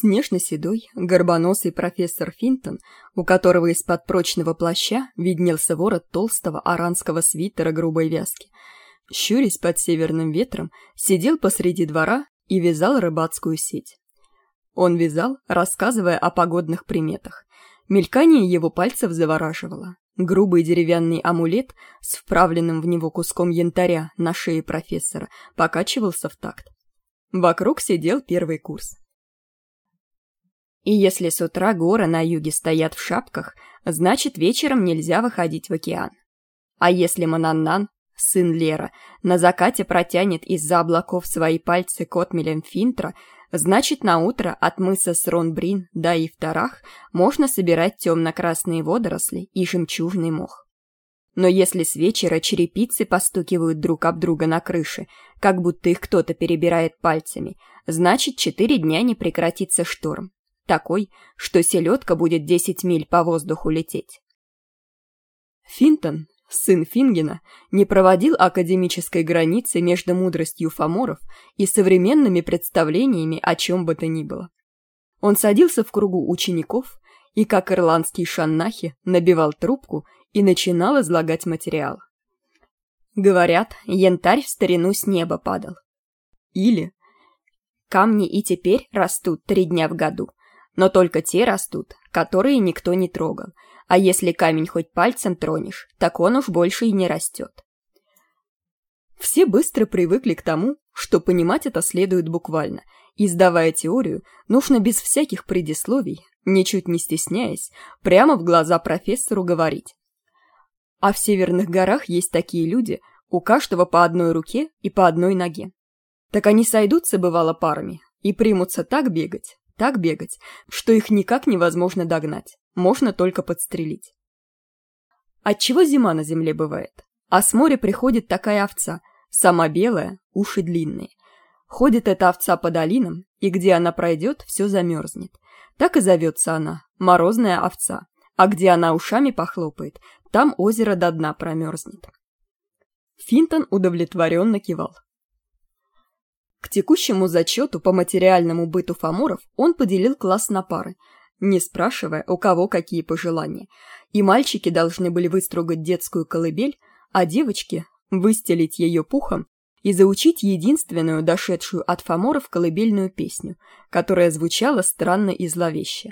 Снежно-седой, горбоносый профессор Финтон, у которого из-под прочного плаща виднелся ворот толстого аранского свитера грубой вязки, щурясь под северным ветром, сидел посреди двора и вязал рыбацкую сеть. Он вязал, рассказывая о погодных приметах. Мелькание его пальцев завораживало. Грубый деревянный амулет с вправленным в него куском янтаря на шее профессора покачивался в такт. Вокруг сидел первый курс. И если с утра горы на юге стоят в шапках, значит вечером нельзя выходить в океан. А если Мананнан, сын Лера, на закате протянет из-за облаков свои пальцы к отмелям Финтра, значит на утро от мыса Сронбрин до Ифтарах можно собирать темно-красные водоросли и жемчужный мох. Но если с вечера черепицы постукивают друг об друга на крыше, как будто их кто-то перебирает пальцами, значит четыре дня не прекратится шторм, такой, что селедка будет 10 миль по воздуху лететь. Финтон, сын Фингена, не проводил академической границы между мудростью фаморов и современными представлениями о чем бы то ни было. Он садился в кругу учеников и, как ирландский шаннахи, набивал трубку и начинал излагать материал. Говорят, янтарь в старину с неба падал. Или камни и теперь растут три дня в году, но только те растут, которые никто не трогал, а если камень хоть пальцем тронешь, так он уж больше и не растет. Все быстро привыкли к тому, что понимать это следует буквально, и, сдавая теорию, нужно без всяких предисловий, ничуть не стесняясь, прямо в глаза профессору говорить. А в северных горах есть такие люди, у каждого по одной руке и по одной ноге. Так они сойдутся, бывало, парами, и примутся так бегать, так бегать, что их никак невозможно догнать, можно только подстрелить. Отчего зима на земле бывает? А с моря приходит такая овца, сама белая, уши длинные. Ходит эта овца по долинам, и где она пройдет, все замерзнет. Так и зовется она, морозная овца. А где она ушами похлопает, там озеро до дна промерзнет. Финтон удовлетворенно кивал. К текущему зачету по материальному быту фаморов он поделил класс на пары, не спрашивая, у кого какие пожелания. И мальчики должны были выстругать детскую колыбель, а девочки – выстелить ее пухом и заучить единственную, дошедшую от фаморов колыбельную песню, которая звучала странно и зловеще.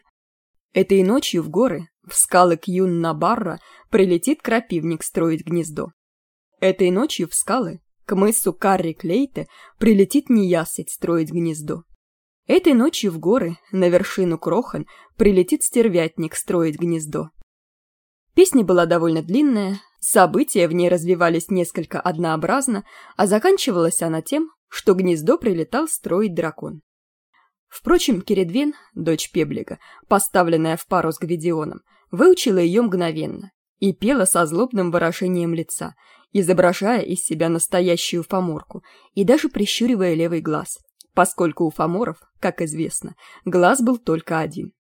Этой ночью в горы, в скалы Кьюн-Набарра, прилетит крапивник строить гнездо. Этой ночью в скалы к мысу Карри Клейте прилетит неясыть строить гнездо. Этой ночью в горы, на вершину Крохан, прилетит стервятник строить гнездо. Песня была довольно длинная, события в ней развивались несколько однообразно, а заканчивалась она тем, что гнездо прилетал строить дракон. Впрочем, Кередвен, дочь Пеблига, поставленная в пару с Гвидионом, выучила ее мгновенно и пела со злобным выражением лица, изображая из себя настоящую фаморку и даже прищуривая левый глаз, поскольку у фаморов, как известно, глаз был только один.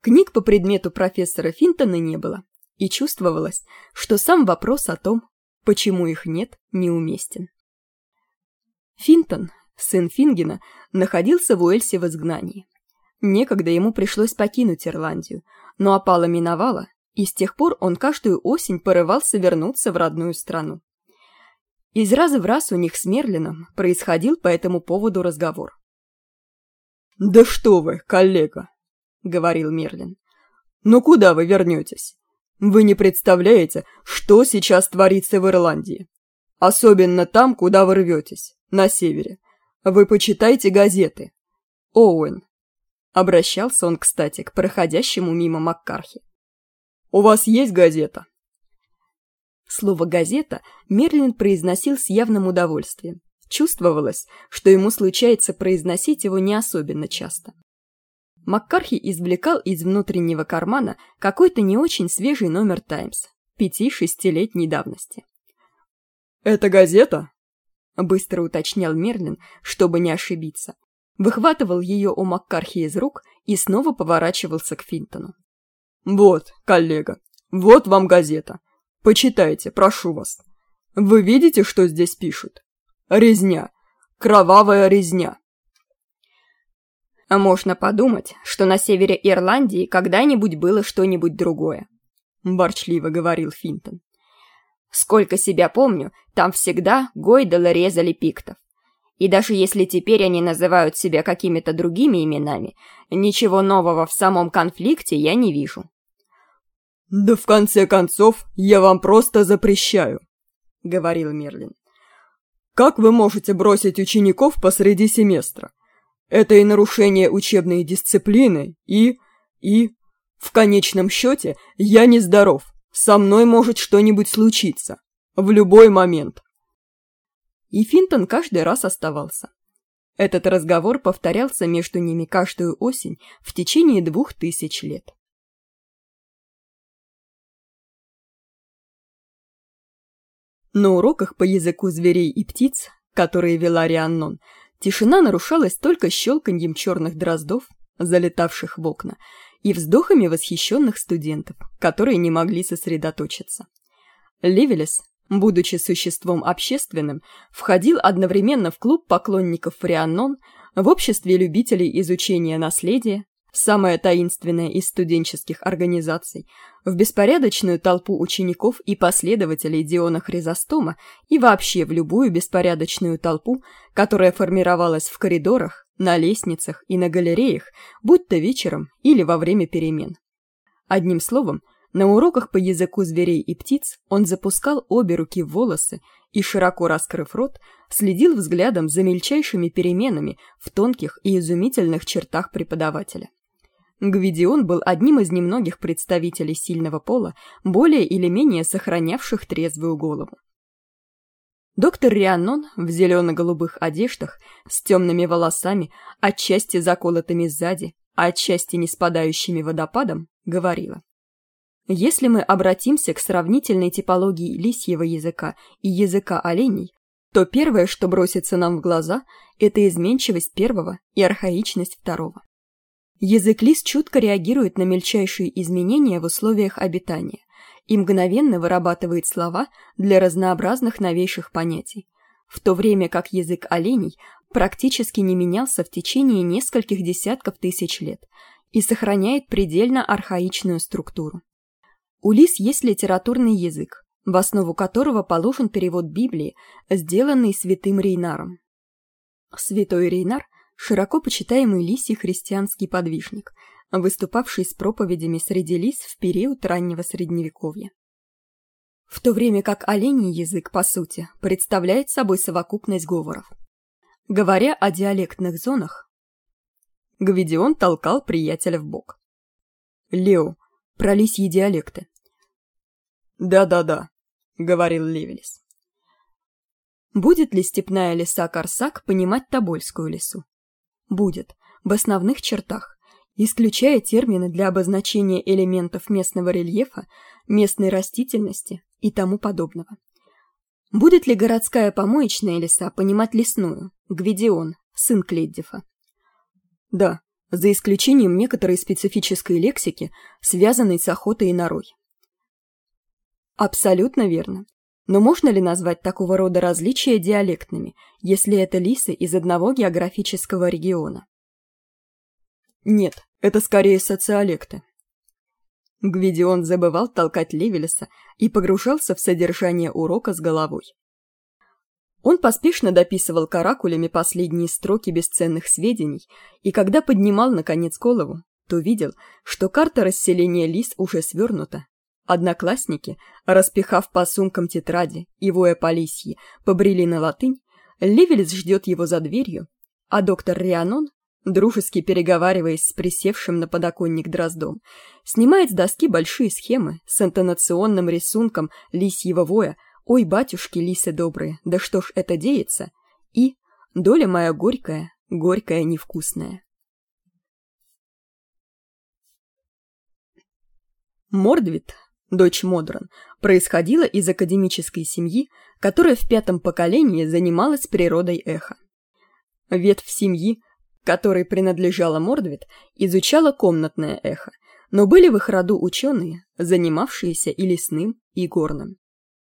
Книг по предмету профессора Финтона не было, и чувствовалось, что сам вопрос о том, почему их нет, неуместен. Финтон, сын Фингена, находился в Уэльсе в изгнании. Некогда ему пришлось покинуть Ирландию, но опала миновала, и с тех пор он каждую осень порывался вернуться в родную страну. Из раза в раз у них с Мерлином происходил по этому поводу разговор. «Да что вы, коллега!» — говорил Мерлин. «Ну куда вы вернетесь? Вы не представляете, что сейчас творится в Ирландии. Особенно там, куда вы рветесь, на севере. Вы почитайте газеты. Оуэн». Обращался он, кстати, к проходящему мимо Маккархи. У вас есть газета?» Слово «газета» Мерлин произносил с явным удовольствием. Чувствовалось, что ему случается произносить его не особенно часто. Маккархи извлекал из внутреннего кармана какой-то не очень свежий номер «Таймс» пяти-шестилетней давности. «Это газета?» — быстро уточнял Мерлин, чтобы не ошибиться. Выхватывал ее у Маккархи из рук и снова поворачивался к Финтону. «Вот, коллега, вот вам газета. Почитайте, прошу вас. Вы видите, что здесь пишут? Резня. Кровавая резня». А можно подумать, что на севере Ирландии когда-нибудь было что-нибудь другое, ворчливо говорил Финтон. Сколько себя помню, там всегда Гойдала резали пиктов. И даже если теперь они называют себя какими-то другими именами, ничего нового в самом конфликте я не вижу. «Да в конце концов, я вам просто запрещаю», — говорил Мерлин. «Как вы можете бросить учеников посреди семестра? Это и нарушение учебной дисциплины, и... и... В конечном счете, я нездоров. Со мной может что-нибудь случиться. В любой момент. И Финтон каждый раз оставался. Этот разговор повторялся между ними каждую осень в течение двух тысяч лет. На уроках по языку зверей и птиц, которые вела Рианнон, тишина нарушалась только щелканьем черных дроздов, залетавших в окна, и вздохами восхищенных студентов, которые не могли сосредоточиться. Левелес, будучи существом общественным, входил одновременно в клуб поклонников Фрианнон, в обществе любителей изучения наследия, самая таинственная из студенческих организаций, в беспорядочную толпу учеников и последователей Диона Хризостома и вообще в любую беспорядочную толпу, которая формировалась в коридорах, на лестницах и на галереях, будь то вечером или во время перемен. Одним словом, на уроках по языку зверей и птиц он запускал обе руки в волосы и, широко раскрыв рот, следил взглядом за мельчайшими переменами в тонких и изумительных чертах преподавателя. Гвидион был одним из немногих представителей сильного пола, более или менее сохранявших трезвую голову. Доктор Рианнон в зелено-голубых одеждах, с темными волосами, отчасти заколотыми сзади, отчасти не спадающими водопадом, говорила. Если мы обратимся к сравнительной типологии лисьего языка и языка оленей, то первое, что бросится нам в глаза, это изменчивость первого и архаичность второго. Язык лис чутко реагирует на мельчайшие изменения в условиях обитания и мгновенно вырабатывает слова для разнообразных новейших понятий, в то время как язык оленей практически не менялся в течение нескольких десятков тысяч лет и сохраняет предельно архаичную структуру. У лис есть литературный язык, в основу которого положен перевод Библии, сделанный святым Рейнаром. Святой Рейнар широко почитаемый лисий христианский подвижник, выступавший с проповедями среди лис в период раннего средневековья. В то время как оленей язык, по сути, представляет собой совокупность говоров. Говоря о диалектных зонах, Гвидион толкал приятеля в бок. «Лео, про лисьи диалекты». «Да-да-да», — говорил Левелис. Будет ли степная лиса Корсак понимать Тобольскую лису? Будет в основных чертах, исключая термины для обозначения элементов местного рельефа, местной растительности и тому подобного. Будет ли городская помоечная леса понимать лесную, Гвидион, сын Кледдифа? Да, за исключением некоторой специфической лексики, связанной с охотой и норой. Абсолютно верно. Но можно ли назвать такого рода различия диалектными, если это лисы из одного географического региона? Нет, это скорее социолекты. Гвидион забывал толкать Левелеса и погружался в содержание урока с головой. Он поспешно дописывал каракулями последние строки бесценных сведений, и когда поднимал, наконец, голову, то видел, что карта расселения лис уже свернута Одноклассники, распихав по сумкам тетради и воя по побрели на латынь, Ливелец ждет его за дверью, а доктор Рианон, дружески переговариваясь с присевшим на подоконник дроздом, снимает с доски большие схемы с интонационным рисунком лисьего воя «Ой, батюшки, лисы добрые, да что ж это деется?» и «Доля моя горькая, горькая невкусная». Мордвит дочь Модран, происходила из академической семьи, которая в пятом поколении занималась природой эха. Ветвь семьи, которой принадлежала Мордвит, изучала комнатное эхо, но были в их роду ученые, занимавшиеся и лесным, и горным.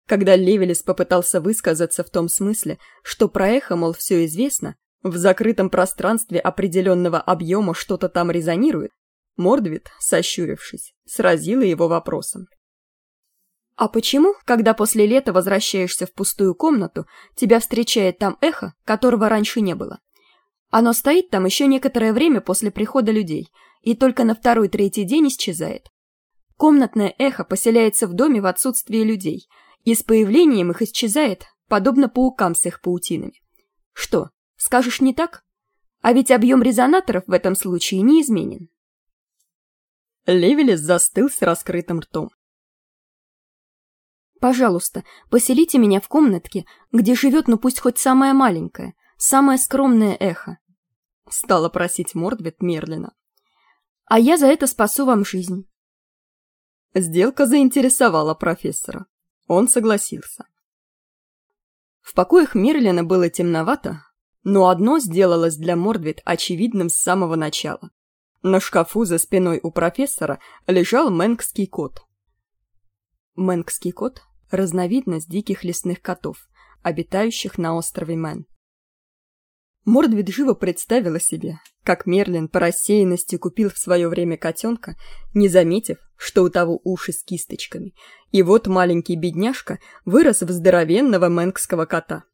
Когда Левелес попытался высказаться в том смысле, что про эхо, мол, все известно, в закрытом пространстве определенного объема что-то там резонирует, Мордвит, сощурившись, сразила его вопросом. «А почему, когда после лета возвращаешься в пустую комнату, тебя встречает там эхо, которого раньше не было? Оно стоит там еще некоторое время после прихода людей, и только на второй-третий день исчезает. Комнатное эхо поселяется в доме в отсутствие людей, и с появлением их исчезает, подобно паукам с их паутинами. Что, скажешь не так? А ведь объем резонаторов в этом случае не изменен. Левелес застыл с раскрытым ртом. «Пожалуйста, поселите меня в комнатке, где живет, ну пусть хоть самое маленькое, самое скромное эхо», — стала просить Мордвит Мерлина. «А я за это спасу вам жизнь». Сделка заинтересовала профессора. Он согласился. В покоях Мерлина было темновато, но одно сделалось для Мордвит очевидным с самого начала. На шкафу за спиной у профессора лежал мэнкский кот. Мэнкский кот – разновидность диких лесных котов, обитающих на острове Мэн. Мордвид живо представила себе, как Мерлин по рассеянности купил в свое время котенка, не заметив, что у того уши с кисточками, и вот маленький бедняжка вырос в здоровенного мэнкского кота.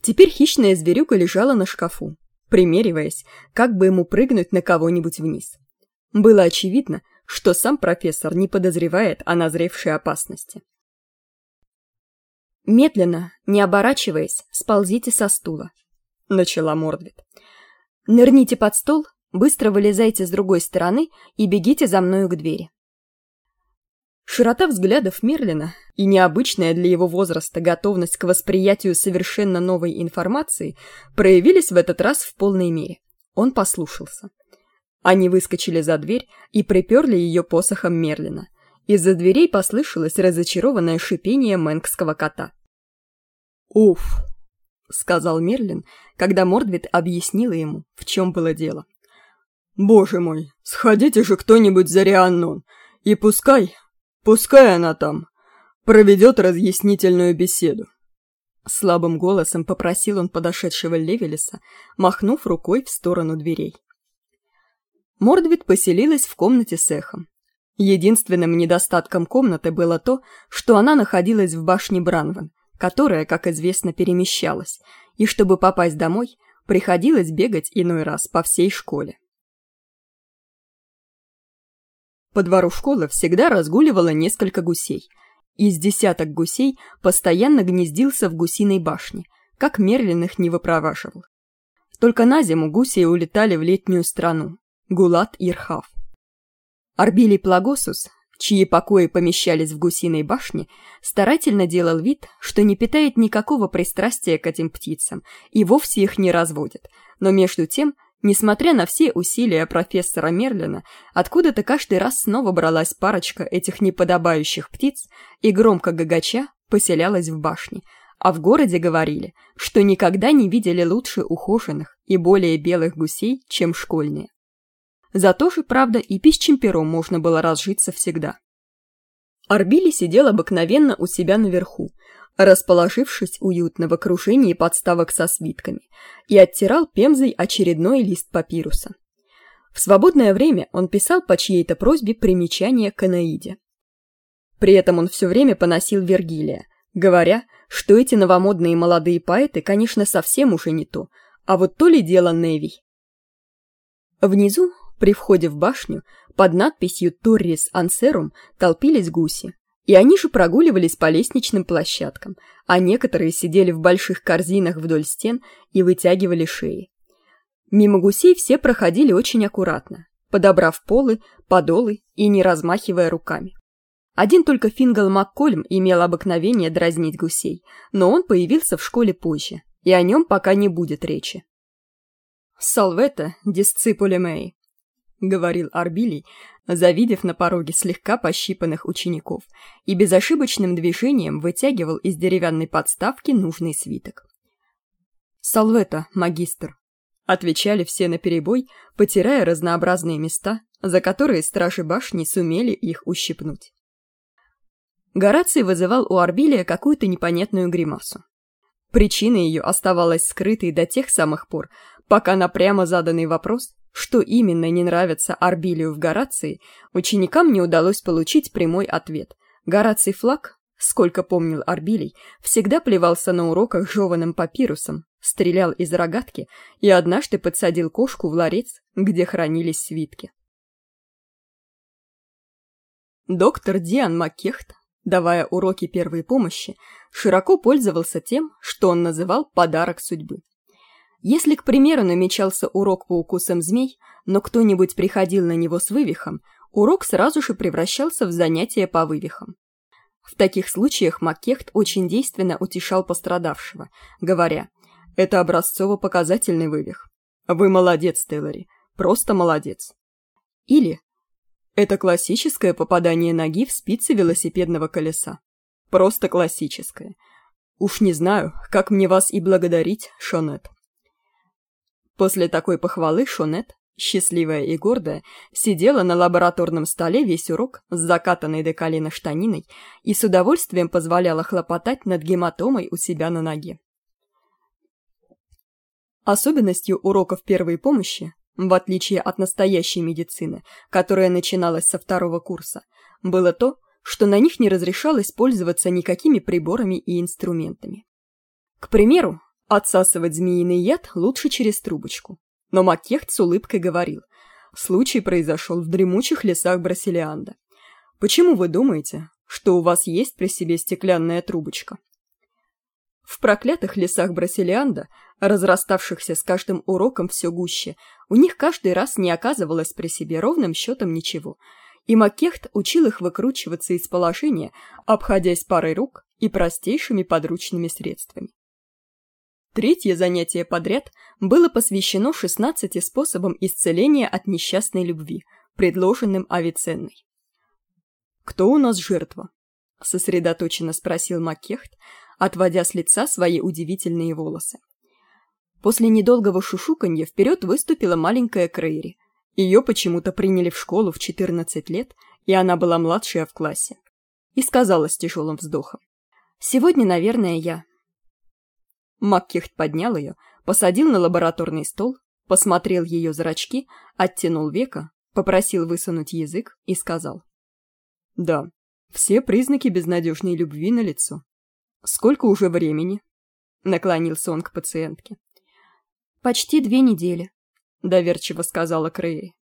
Теперь хищная зверюка лежала на шкафу, примериваясь, как бы ему прыгнуть на кого-нибудь вниз. Было очевидно, что сам профессор не подозревает о назревшей опасности. «Медленно, не оборачиваясь, сползите со стула», — начала Мордвит. «Нырните под стол, быстро вылезайте с другой стороны и бегите за мною к двери». Широта взглядов Мерлина и необычная для его возраста готовность к восприятию совершенно новой информации проявились в этот раз в полной мере. Он послушался. Они выскочили за дверь и приперли ее посохом Мерлина. Из-за дверей послышалось разочарованное шипение мэнкского кота. «Уф!» — сказал Мерлин, когда Мордвит объяснила ему, в чем было дело. «Боже мой, сходите же кто-нибудь за Рианнон, и пускай, пускай она там, проведет разъяснительную беседу. Слабым голосом попросил он подошедшего Левелеса, махнув рукой в сторону дверей. Мордвит поселилась в комнате с эхом. Единственным недостатком комнаты было то, что она находилась в башне Бранван, которая, как известно, перемещалась, и чтобы попасть домой, приходилось бегать иной раз по всей школе. По двору школы всегда разгуливало несколько гусей – из десяток гусей постоянно гнездился в гусиной башне, как Мерлин их не выпроваживал. Только на зиму гуси улетали в летнюю страну – Гулат-Ирхав. Арбилий Плагосус, чьи покои помещались в гусиной башне, старательно делал вид, что не питает никакого пристрастия к этим птицам и вовсе их не разводит, но между тем – Несмотря на все усилия профессора Мерлина, откуда-то каждый раз снова бралась парочка этих неподобающих птиц и громко гагача поселялась в башне, а в городе говорили, что никогда не видели лучше ухоженных и более белых гусей, чем школьные. Зато же, правда, и пищим пером можно было разжиться всегда. Арбили сидел обыкновенно у себя наверху, расположившись уютно в окружении подставок со свитками, и оттирал пемзой очередной лист папируса. В свободное время он писал по чьей-то просьбе примечания к Анаиде. При этом он все время поносил Вергилия, говоря, что эти новомодные молодые поэты, конечно, совсем уже не то, а вот то ли дело Неви. Внизу, при входе в башню, под надписью «Торрис Ансерум» толпились гуси, и они же прогуливались по лестничным площадкам, а некоторые сидели в больших корзинах вдоль стен и вытягивали шеи. Мимо гусей все проходили очень аккуратно, подобрав полы, подолы и не размахивая руками. Один только Фингал Маккольм имел обыкновение дразнить гусей, но он появился в школе позже, и о нем пока не будет речи. «Салвета, дисципуле Мэй», — говорил Арбилий, завидев на пороге слегка пощипанных учеников, и безошибочным движением вытягивал из деревянной подставки нужный свиток. «Салвета, магистр», — отвечали все наперебой, потирая разнообразные места, за которые стражи башни сумели их ущипнуть. Гораций вызывал у Арбилия какую-то непонятную гримасу. Причина ее оставалась скрытой до тех самых пор, пока на прямо заданный вопрос, что именно не нравится Арбилию в Горации, ученикам не удалось получить прямой ответ. Гораций флаг, сколько помнил Арбилий, всегда плевался на уроках жеваным папирусом, стрелял из рогатки и однажды подсадил кошку в ларец, где хранились свитки. Доктор Диан Маккехт, давая уроки первой помощи, широко пользовался тем, что он называл «подарок судьбы». Если, к примеру, намечался урок по укусам змей, но кто-нибудь приходил на него с вывихом, урок сразу же превращался в занятие по вывихам. В таких случаях Маккехт очень действенно утешал пострадавшего, говоря «Это образцово-показательный вывих. Вы молодец, Теллори, просто молодец». Или это классическое попадание ноги в спицы велосипедного колеса. Просто классическое. Уж не знаю, как мне вас и благодарить, Шонет. После такой похвалы Шонет, счастливая и гордая, сидела на лабораторном столе весь урок с закатанной до колена штаниной и с удовольствием позволяла хлопотать над гематомой у себя на ноге. Особенностью уроков первой помощи в отличие от настоящей медицины, которая начиналась со второго курса, было то, что на них не разрешалось пользоваться никакими приборами и инструментами. К примеру, отсасывать змеиный яд лучше через трубочку. Но Маккехт с улыбкой говорил, случай произошел в дремучих лесах Брасилианда. Почему вы думаете, что у вас есть при себе стеклянная трубочка? В проклятых лесах Брасилианда, разраставшихся с каждым уроком все гуще, у них каждый раз не оказывалось при себе ровным счетом ничего, и Маккехт учил их выкручиваться из положения, обходясь парой рук и простейшими подручными средствами. Третье занятие подряд было посвящено 16 способам исцеления от несчастной любви, предложенным Авиценной. «Кто у нас жертва?» — сосредоточенно спросил Маккехт, отводя с лица свои удивительные волосы. После недолгого шушуканья вперед выступила маленькая Крейри. Ее почему-то приняли в школу в 14 лет, и она была младшая в классе. И сказала с тяжелым вздохом. «Сегодня, наверное, я». Маккехт поднял ее, посадил на лабораторный стол, посмотрел ее зрачки, оттянул века, попросил высунуть язык и сказал. «Да, все признаки безнадежной любви на лицо. «Сколько уже времени?» — наклонился он к пациентке. «Почти две недели», — доверчиво сказала Крейри.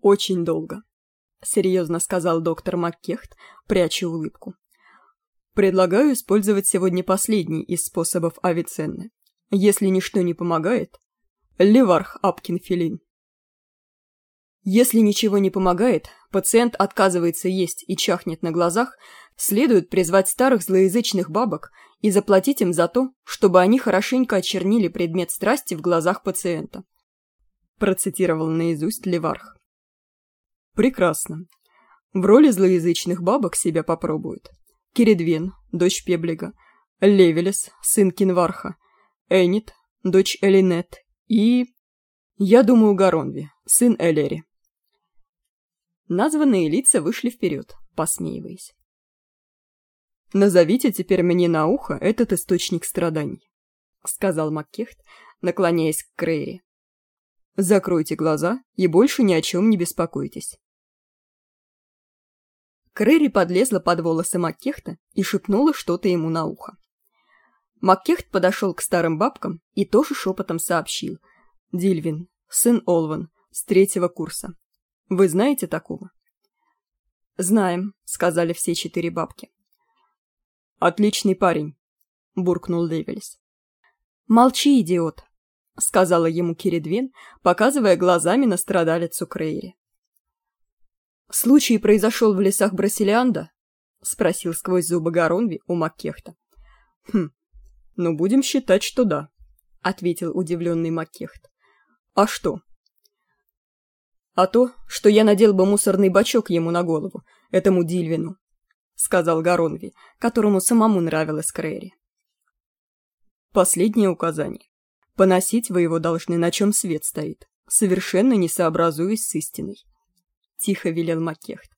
«Очень долго», — серьезно сказал доктор Маккехт, пряча улыбку. «Предлагаю использовать сегодня последний из способов Авиценны. Если ничто не помогает, Леварх Апкинфилин». Если ничего не помогает, пациент отказывается есть и чахнет на глазах, следует призвать старых злоязычных бабок и заплатить им за то, чтобы они хорошенько очернили предмет страсти в глазах пациента. Процитировал наизусть Леварх. Прекрасно. В роли злоязычных бабок себя попробуют. Киридвен, дочь Пеблига, Левелес, сын Кинварха, Энит, дочь Элинет и... Я думаю, Гаронви, сын Элери. Названные лица вышли вперед, посмеиваясь. «Назовите теперь мне на ухо этот источник страданий», — сказал Маккехт, наклоняясь к Крейри. «Закройте глаза и больше ни о чем не беспокойтесь». Крэри подлезла под волосы Маккехта и шепнула что-то ему на ухо. Маккехт подошел к старым бабкам и тоже шепотом сообщил. «Дильвин, сын Олван, с третьего курса. Вы знаете такого?» «Знаем», — сказали все четыре бабки. «Отличный парень», — буркнул Левельс. «Молчи, идиот», — сказала ему Киридвин, показывая глазами на страдалицу Крейри. «Случай произошел в лесах Брасилианда?» — спросил сквозь зубы Гаронви у Маккехта. «Хм, ну будем считать, что да», — ответил удивленный Маккехт. «А что?» а то, что я надел бы мусорный бачок ему на голову, этому Дильвину», — сказал Гаронви, которому самому нравилась Крэри. Последнее указание. Поносить вы его должны, на чем свет стоит, совершенно не сообразуясь с истиной. Тихо велел Маккехт.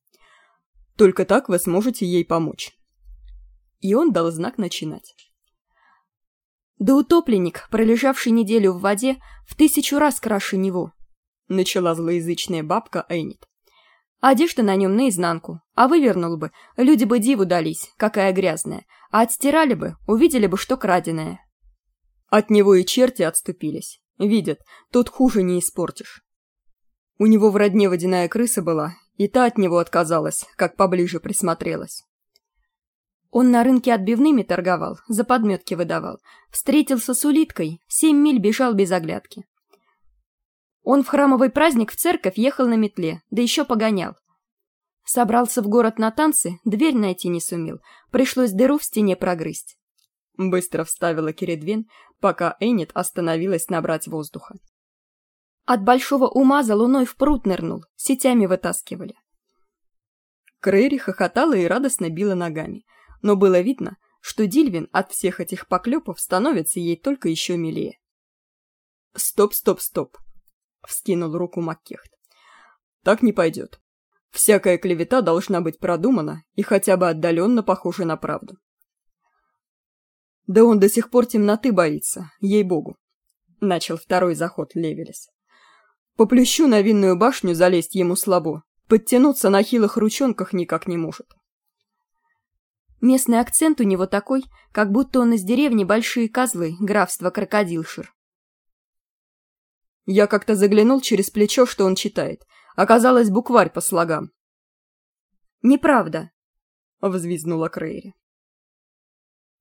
Только так вы сможете ей помочь. И он дал знак начинать. Да утопленник, пролежавший неделю в воде, в тысячу раз краше него, — начала злоязычная бабка Эннет. Одежда на нем наизнанку, а вывернул бы, люди бы диву дались, какая грязная, а отстирали бы, увидели бы, что краденое. От него и черти отступились. Видят, тут хуже не испортишь. У него в родне водяная крыса была, и та от него отказалась, как поближе присмотрелась. Он на рынке отбивными торговал, за подметки выдавал. Встретился с улиткой, семь миль бежал без оглядки. Он в храмовый праздник в церковь ехал на метле, да еще погонял. Собрался в город на танцы, дверь найти не сумел, пришлось дыру в стене прогрызть. Быстро вставила Киридвин, пока Эннет остановилась набрать воздуха. От большого ума за луной в пруд нырнул, сетями вытаскивали. Крейри хохотала и радостно била ногами, но было видно, что Дильвин от всех этих поклепов становится ей только еще милее. «Стоп, стоп, стоп!» — вскинул руку Маккехт. «Так не пойдет. Всякая клевета должна быть продумана и хотя бы отдаленно похожа на правду». «Да он до сих пор темноты боится, ей-богу!» — начал второй заход Левелес. «По плющу на винную башню залезть ему слабо, подтянуться на хилых ручонках никак не может». Местный акцент у него такой, как будто он из деревни Большие Козлы, графства Крокодилшир. Я как-то заглянул через плечо, что он читает. Оказалось, букварь по слогам. «Неправда», — взвизгнула Крейри.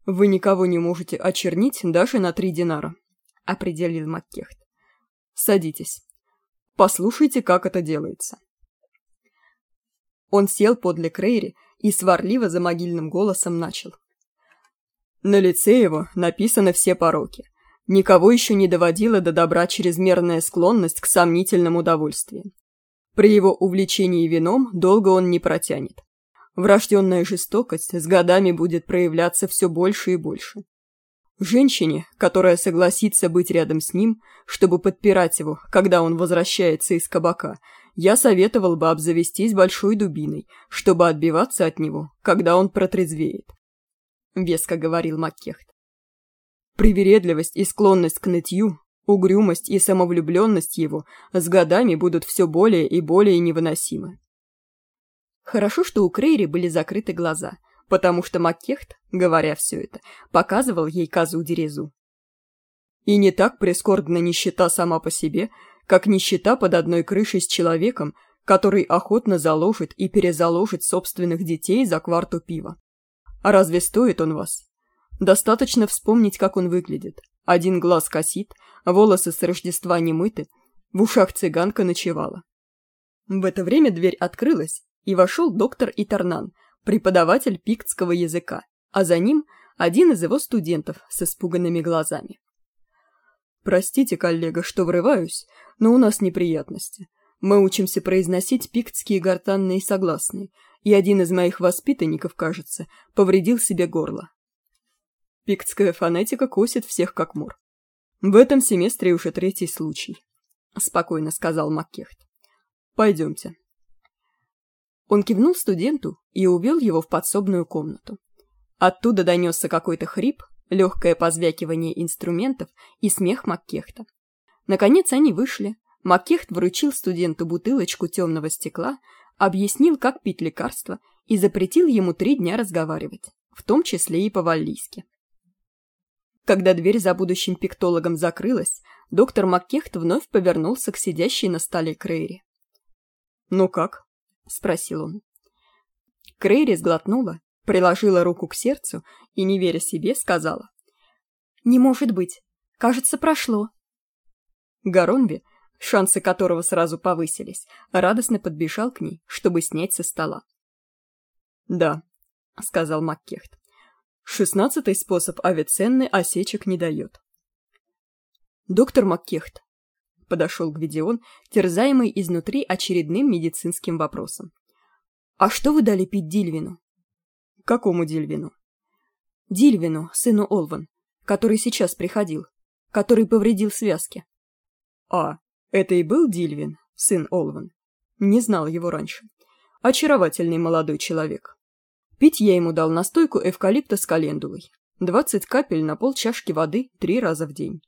«Вы никого не можете очернить даже на три динара», — определил Маккехт. «Садитесь. Послушайте, как это делается». Он сел подле Крейри и сварливо за могильным голосом начал. На лице его написаны все пороки. Никого еще не доводила до добра чрезмерная склонность к сомнительным удовольствиям. При его увлечении вином долго он не протянет. Врожденная жестокость с годами будет проявляться все больше и больше. Женщине, которая согласится быть рядом с ним, чтобы подпирать его, когда он возвращается из кабака, я советовал бы обзавестись большой дубиной, чтобы отбиваться от него, когда он протрезвеет. Веско говорил Маккехт. Привередливость и склонность к нытью, угрюмость и самовлюбленность его с годами будут все более и более невыносимы. Хорошо, что у Крейри были закрыты глаза, потому что Маккехт, говоря все это, показывал ей козу-дерезу. И не так прискорбна нищета сама по себе, как нищета под одной крышей с человеком, который охотно заложит и перезаложит собственных детей за кварту пива. А разве стоит он вас? Достаточно вспомнить, как он выглядит. Один глаз косит, волосы с Рождества не мыты, в ушах цыганка ночевала. В это время дверь открылась, и вошел доктор Итарнан, преподаватель пиктского языка, а за ним один из его студентов с испуганными глазами. «Простите, коллега, что врываюсь, но у нас неприятности. Мы учимся произносить пиктские гортанные согласные, и один из моих воспитанников, кажется, повредил себе горло. Пиктская фонетика косит всех как мур. В этом семестре уже третий случай, — спокойно сказал Маккехт. Пойдемте. Он кивнул студенту и увел его в подсобную комнату. Оттуда донесся какой-то хрип, легкое позвякивание инструментов и смех Маккехта. Наконец они вышли. Маккехт вручил студенту бутылочку темного стекла, объяснил, как пить лекарство, и запретил ему три дня разговаривать, в том числе и по-валлийски. Когда дверь за будущим пиктологом закрылась, доктор Маккехт вновь повернулся к сидящей на столе Крейри. «Ну как?» — спросил он. Крейри сглотнула, приложила руку к сердцу и, не веря себе, сказала. «Не может быть. Кажется, прошло». Гаронви, шансы которого сразу повысились, радостно подбежал к ней, чтобы снять со стола. «Да», — сказал Маккехт. «Шестнадцатый способ авиценны осечек не дает». «Доктор Маккехт», — подошел Гвидион, терзаемый изнутри очередным медицинским вопросом. «А что вы дали пить Дильвину?» «Какому Дильвину?» «Дильвину, сыну Олван, который сейчас приходил, который повредил связки». «А, это и был Дильвин, сын Олван. Не знал его раньше. Очаровательный молодой человек. Пить я ему дал настойку эвкалипта с календулой. 20 капель на пол чашки воды три раза в день.